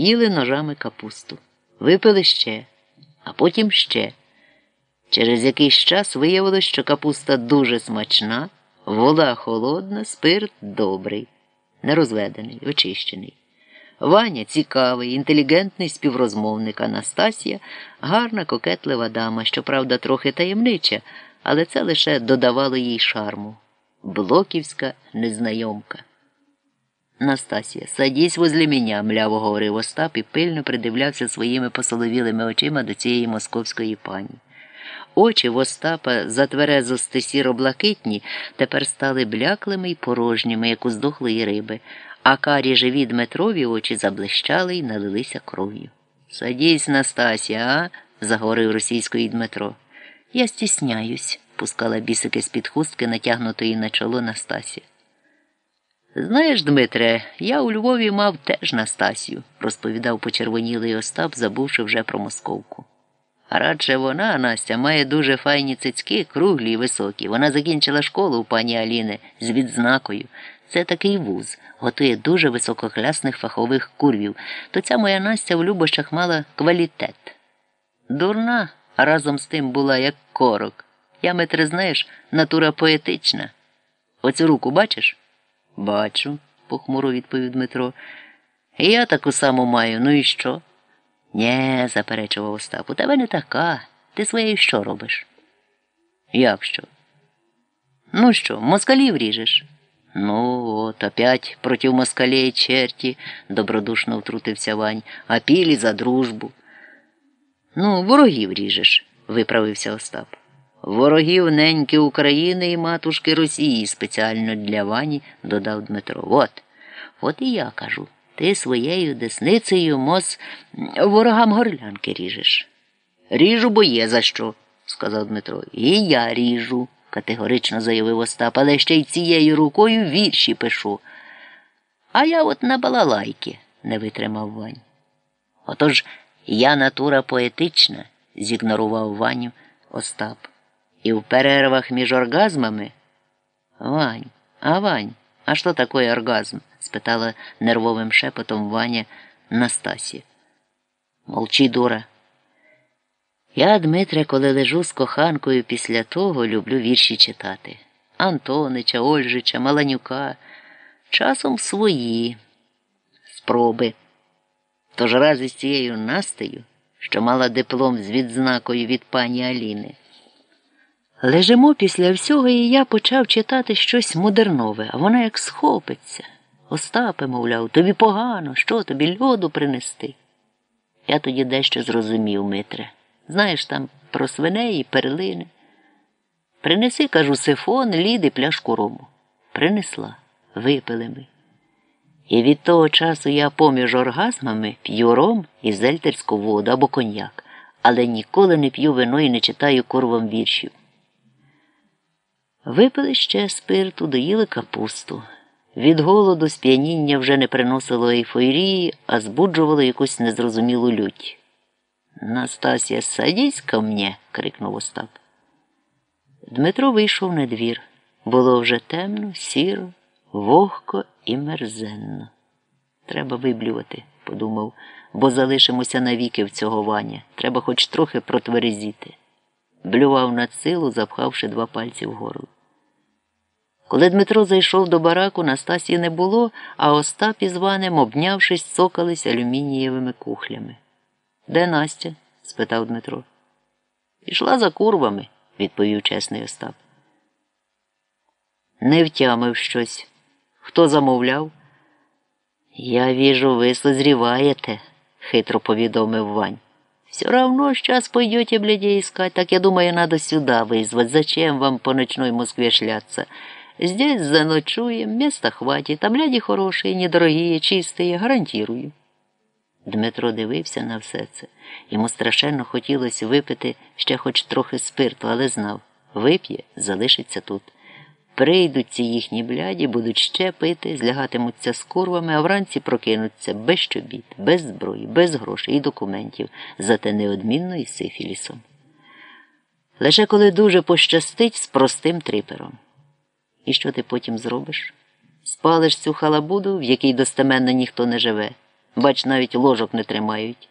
їли ножами капусту, випили ще, а потім ще. Через якийсь час виявилось, що капуста дуже смачна, вода холодна, спирт добрий, нерозведений, очищений. Ваня цікавий, інтелігентний співрозмовник Анастасія, гарна, кокетлива дама, щоправда, трохи таємнича, але це лише додавало їй шарму. Блоківська незнайомка. Настасія, садись возле мене, мляво говорив Остап і пильно придивлявся своїми посоловілими очима до цієї московської пані. Очі в Остапа затверезости сіро-блакитні тепер стали бляклими й порожніми, як у здохлої риби, а карі живі Дмитрові очі заблищали й налилися кров'ю. Садись, Настасія, а? заговорив російською Дмитро. Я стісняюсь, пускала бісики з-під хустки, натягнутої на чоло Настасія. Знаєш, Дмитре, я у Львові мав теж Настасію, розповідав почервонілий Остап, забувши вже про московку. Радше вона, Настя, має дуже файні цицьки, круглі й високі. Вона закінчила школу у пані Аліни з відзнакою. Це такий вуз, готує дуже висококлясних фахових курвів. То ця моя Настя в Любощах мала квалітет. Дурна, а разом з тим була як корок. Я, Метре, знаєш, натура поетична. Оцю руку бачиш? Бачу, похмуро відповів Дмитро. Я таку саму маю, ну і що? Нє, заперечував Остап, у тебе не така. Ти своєю що робиш? Як що? Ну що, москалів ріжеш? Ну, от опять проти москалей черті, добродушно втрутився Вань, а пілі за дружбу. Ну, ворогів ріжеш, виправився Остап. Ворогів неньки України і матушки Росії спеціально для Вані, додав Дмитро. От, от і я кажу. Ти своєю десницею мос ворогам горлянки ріжеш. Ріжу, бо є за що, сказав Дмитро. І я ріжу, категорично заявив Остап, але ще й цією рукою вірші пишу. А я от на балалайки, не витримав Вань. Отож я натура поетична, зігнорував Ваню Остап. І в перервах між оргазмами. Вань, а Вань, а що таке оргазм? спитала нервовим шепотом Ваня Настасі. Молчи, дура. Я, Дмитре, коли лежу з коханкою після того, люблю вірші читати. Антонича, Ольжича, Маланюка, часом свої спроби. Тож раз із цією Настею, що мала диплом з відзнакою від пані Аліни. Лежимо після всього, і я почав читати щось модернове, а вона як схопиться. Остапе, мовляв, тобі погано, що тобі льоду принести? Я тоді дещо зрозумів, Митре. Знаєш там про свиней і перлини. Принеси, кажу, сифон, лід і пляшку рому. Принесла, випили ми. І від того часу я поміж оргазмами п'ю ром і зельтерську воду або коньяк, але ніколи не п'ю вино і не читаю курвом віршів. Випили ще спирту, доїли капусту. Від голоду сп'яніння вже не приносило ейфорії, а збуджувало якусь незрозумілу лють. Настасія, садись ко мне, крикнув Остап. Дмитро вийшов на двір. Було вже темно, сіро, вогко і мерзенно. Треба виблювати, подумав, бо залишимося навіки в цього ваня. Треба хоч трохи протверезіти. Блював над силу, запхавши два пальці в горло. Коли Дмитро зайшов до бараку, Настасії не було, а Остап із Ванем, обнявшись, цокались алюмінієвими кухлями. Де Настя? спитав Дмитро. Пішла за курвами, відповів чесний Остап. Не втямив щось. Хто замовляв? Я віжу, ви созріваєте, хитро повідомив Вань. Все равно сейчас пойдете, блядей, искать, так я думаю, надо сюда вызвать. Зачем вам по ночной Москве шляться? Здесь заночуем, места хватит, а бляді хороші, недорогі, чисті, гарантирую. Дмитро дивився на все це. Йому страшенно хотілося випити ще хоч трохи спирту, але знав вип'є, залишиться тут. Прийдуть ці їхні бляді, будуть ще пити, злягатимуться з курвами, а вранці прокинуться без чобіт, без зброї, без грошей і документів, зате неодмінно із сифілісом. Лише коли дуже пощастить з простим трипером. І що ти потім зробиш? Спалиш цю халабуду, в якій достеменно ніхто не живе. Бач, навіть ложок не тримають.